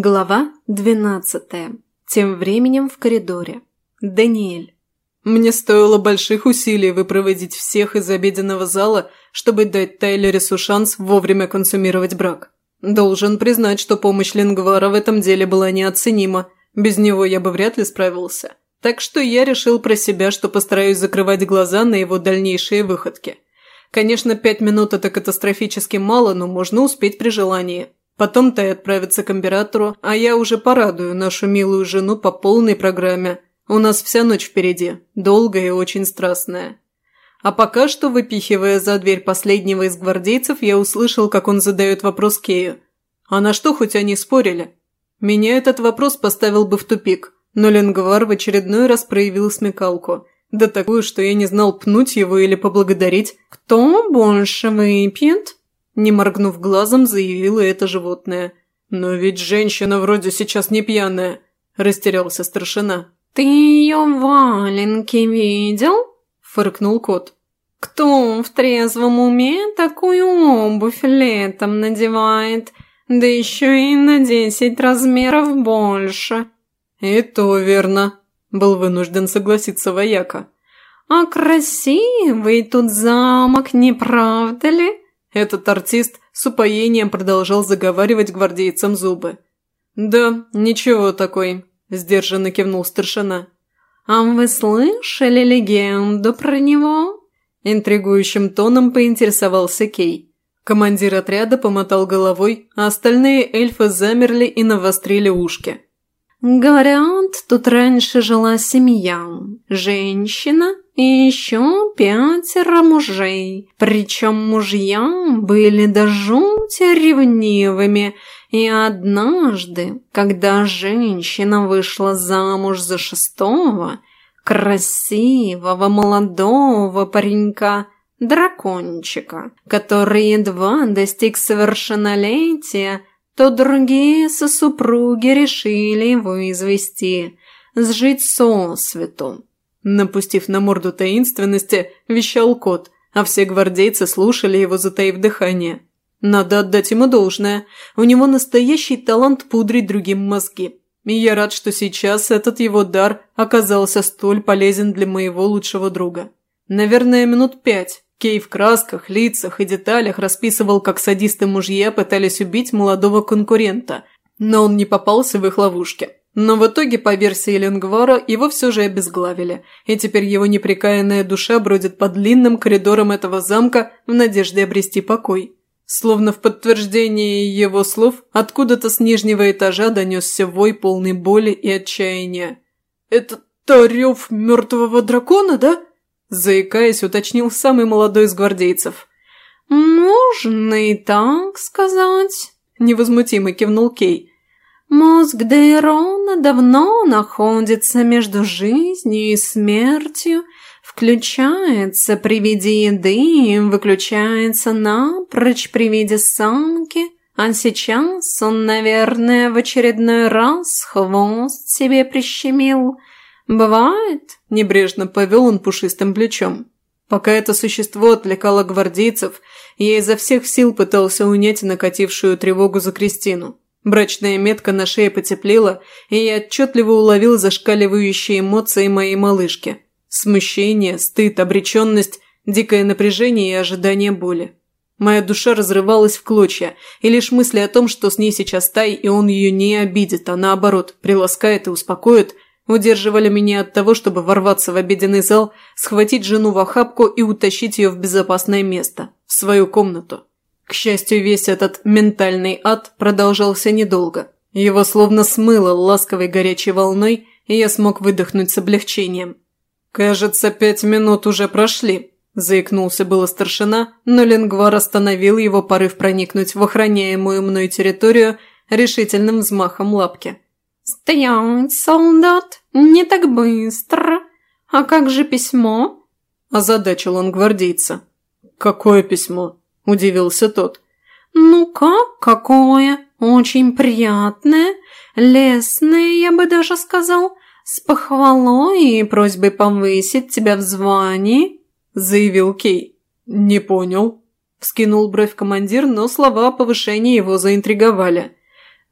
Глава двенадцатая. Тем временем в коридоре. Даниэль. Мне стоило больших усилий выпроводить всех из обеденного зала, чтобы дать Тайлерису шанс вовремя консумировать брак. Должен признать, что помощь Лингвара в этом деле была неоценима. Без него я бы вряд ли справился. Так что я решил про себя, что постараюсь закрывать глаза на его дальнейшие выходки. Конечно, пять минут – это катастрофически мало, но можно успеть при желании. Потом Тай отправится к императору, а я уже порадую нашу милую жену по полной программе. У нас вся ночь впереди, долгая и очень страстная. А пока что, выпихивая за дверь последнего из гвардейцев, я услышал, как он задает вопрос Кею. А на что хоть они спорили? Меня этот вопрос поставил бы в тупик, но Ленгвар в очередной раз проявил смекалку. Да такую, что я не знал, пнуть его или поблагодарить. «Кто больше выпьет?» Не моргнув глазом, заявила это животное. «Но ведь женщина вроде сейчас не пьяная», – растерялся старшина. «Ты ее валенки видел?» – фыркнул кот. «Кто в трезвом уме такую обувь летом надевает? Да еще и на десять размеров больше». «И то верно», – был вынужден согласиться вояка. «А красивый тут замок, не правда ли?» Этот артист с упоением продолжал заговаривать гвардейцам зубы. «Да, ничего такой», – сдержанно кивнул старшина. «А вы слышали легенду про него?» Интригующим тоном поинтересовался Кей. Командир отряда помотал головой, а остальные эльфы замерли и навострили ушки. «Говорят, тут раньше жила семья. Женщина и еще пятеро мужей. Причем мужья были до жути ревнивыми. И однажды, когда женщина вышла замуж за шестого, красивого молодого паренька, дракончика, который едва достиг совершеннолетия, то другие сосупруги решили его извести, сжить сосвету. Напустив на морду таинственности, вещал кот, а все гвардейцы слушали его, затаив дыхание. Надо отдать ему должное, у него настоящий талант пудрить другим мозги. И я рад, что сейчас этот его дар оказался столь полезен для моего лучшего друга. Наверное, минут пять, Кей в красках, лицах и деталях расписывал, как садисты-мужья пытались убить молодого конкурента, но он не попался в их ловушки. Но в итоге, по версии Ленгвара, его все же обезглавили, и теперь его неприкаянная душа бродит по длинным коридорам этого замка в надежде обрести покой. Словно в подтверждении его слов, откуда-то с нижнего этажа донесся вой полной боли и отчаяния. «Это тарев мертвого дракона, да?» Заикаясь, уточнил самый молодой из гвардейцев. «Можно и так сказать», – невозмутимо кивнул Кей. «Мозг Дейрона давно находится между жизнью и смертью, включается при виде еды, выключается напрочь при виде самки, а сейчас он, наверное, в очередной раз хвост себе прищемил». «Бывает?» – небрежно повел он пушистым плечом. Пока это существо отвлекало гвардейцев, я изо всех сил пытался унять накатившую тревогу за Кристину. Брачная метка на шее потеплела, и я отчетливо уловил зашкаливающие эмоции моей малышки. Смущение, стыд, обреченность, дикое напряжение и ожидание боли. Моя душа разрывалась в клочья, и лишь мысли о том, что с ней сейчас Тай, и он ее не обидит, а наоборот, приласкает и успокоит – удерживали меня от того, чтобы ворваться в обеденный зал, схватить жену в охапку и утащить ее в безопасное место, в свою комнату. К счастью, весь этот ментальный ад продолжался недолго. Его словно смыло ласковой горячей волной, и я смог выдохнуть с облегчением. «Кажется, пять минут уже прошли», – заикнулся было старшина, но Ленгвар остановил его порыв проникнуть в охраняемую мной территорию решительным взмахом лапки. «Стоять, солдат, не так быстро. А как же письмо?» Озадачил он гвардейца. «Какое письмо?» – удивился тот. «Ну как какое? Очень приятное, лесное, я бы даже сказал, с похвалой и просьбой повысить тебя в звании», – заявил Кей. «Не понял», – вскинул бровь командир, но слова о повышении его заинтриговали.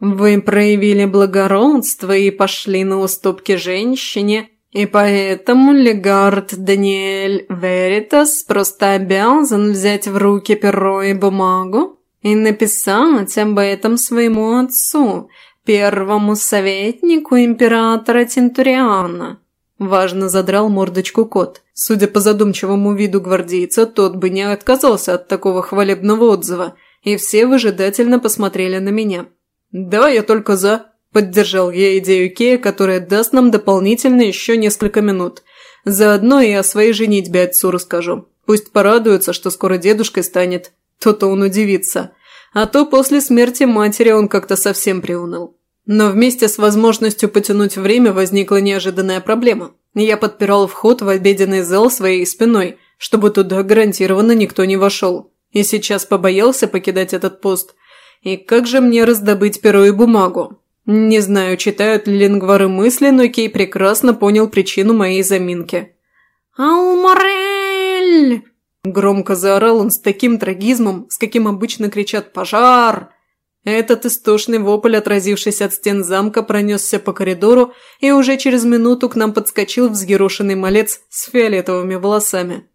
Вы проявили благородство и пошли на уступки женщине, и поэтому Легард Даниэль Веритас просто обязан взять в руки перо и бумагу и написать об этом своему отцу, первому советнику императора Тинтуриана. Важно задрал мордочку кот. Судя по задумчивому виду гвардейца, тот бы не отказался от такого хвалебного отзыва, и все выжидательно посмотрели на меня. «Да, я только за», – поддержал я идею Кея, которая даст нам дополнительно еще несколько минут. Заодно и о своей женитьбе отцу расскажу. Пусть порадуется, что скоро дедушкой станет. То-то он удивится. А то после смерти матери он как-то совсем приуныл. Но вместе с возможностью потянуть время возникла неожиданная проблема. Я подпирал вход в обеденный зал своей спиной, чтобы туда гарантированно никто не вошел. И сейчас побоялся покидать этот пост. И как же мне раздобыть перо и бумагу? Не знаю, читают ли лингвары мысли, но Кей прекрасно понял причину моей заминки. «Алморель!» Громко заорал он с таким трагизмом, с каким обычно кричат «Пожар!». Этот истошный вопль, отразившись от стен замка, пронесся по коридору, и уже через минуту к нам подскочил взъерошенный малец с фиолетовыми волосами.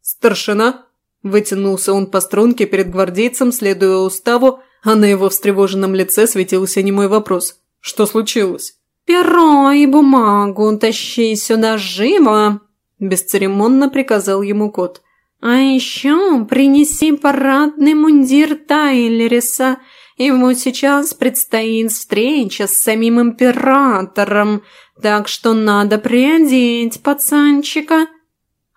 «Старшина!» – вытянулся он по струнке перед гвардейцем, следуя уставу, а на его встревоженном лице светился немой вопрос. «Что случилось?» «Перо и бумагу тащи сюда живо!» – бесцеремонно приказал ему кот. «А еще принеси парадный мундир Тайлериса – Ему сейчас предстоит встреча с самим императором, так что надо приодеть пацанчика».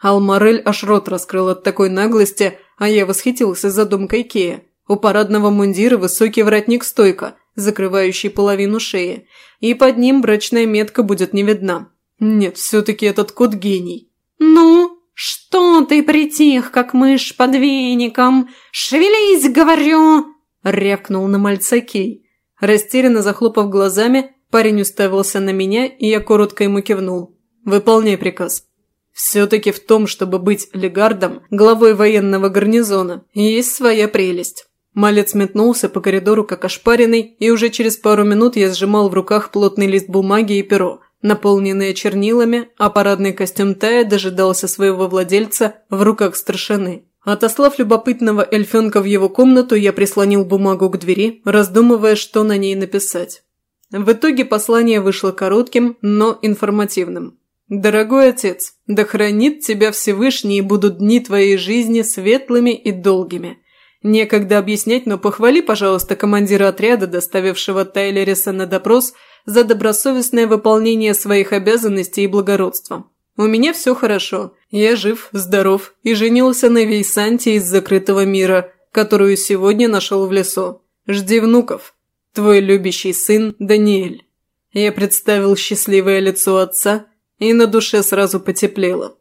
Алмарель аж рот раскрыл от такой наглости, а я восхитился задумкой Кея. У парадного мундира высокий воротник-стойка, закрывающий половину шеи, и под ним брачная метка будет не видна. Нет, все-таки этот кот гений. «Ну, что ты притих, как мышь под веником? Шевелись, говорю!» Рявкнул на мальца Кей. Растерянно захлопав глазами, парень уставился на меня, и я коротко ему кивнул. «Выполняй приказ». Все-таки в том, чтобы быть легардом, главой военного гарнизона, есть своя прелесть. Малец метнулся по коридору как ошпаренный, и уже через пару минут я сжимал в руках плотный лист бумаги и перо, наполненные чернилами, а парадный костюм Тая дожидался своего владельца в руках старшины. Отослав любопытного эльфенка в его комнату, я прислонил бумагу к двери, раздумывая, что на ней написать. В итоге послание вышло коротким, но информативным. «Дорогой отец, да хранит тебя Всевышний и будут дни твоей жизни светлыми и долгими. Некогда объяснять, но похвали, пожалуйста, командира отряда, доставившего Тайлериса на допрос за добросовестное выполнение своих обязанностей и благородство. У меня все хорошо. Я жив, здоров и женился на Вейсанте из закрытого мира, которую сегодня нашел в лесу. Жди внуков. Твой любящий сын Даниэль». Я представил счастливое лицо отца, и на душе сразу потеплело.